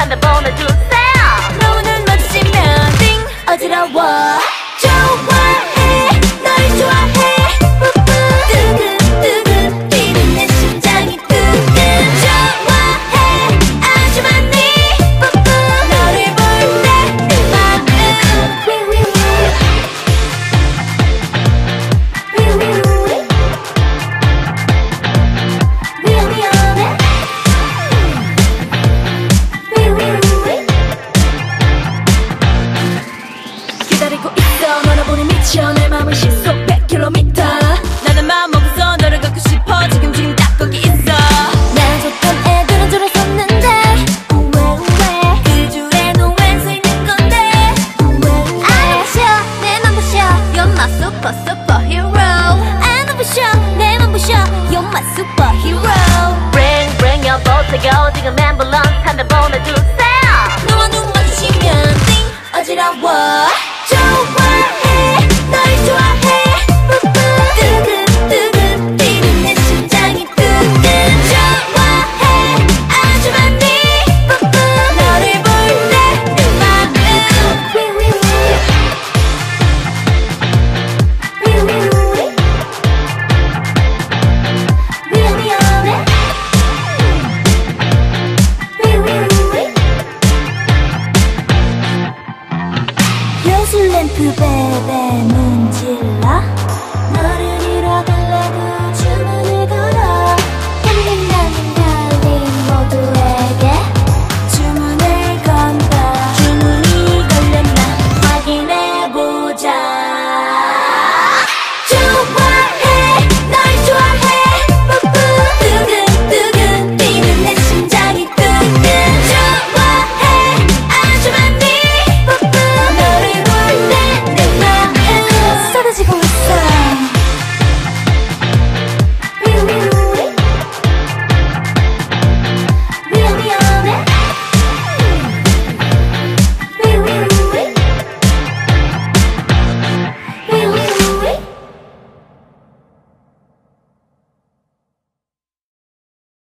on the. 남은 시속 100km 나는 마음 먹었어 너를 갖고 싶어. 지금 지금 딱 거기 있어. 나 좋던 애들은 줄을 섰는데. 우회 우회 그 줄에 놓을 수 있는 건데. 우회 I'm show 내맘 부셔 You're my super super hero. I'm show 내맘 부셔 You're my super hero. Bring bring your boat to go 지금 앰뷸런스 한대 보내주세요. 너와 눈 마주치면 띵 어지러워. 슬램프 베베 문질러?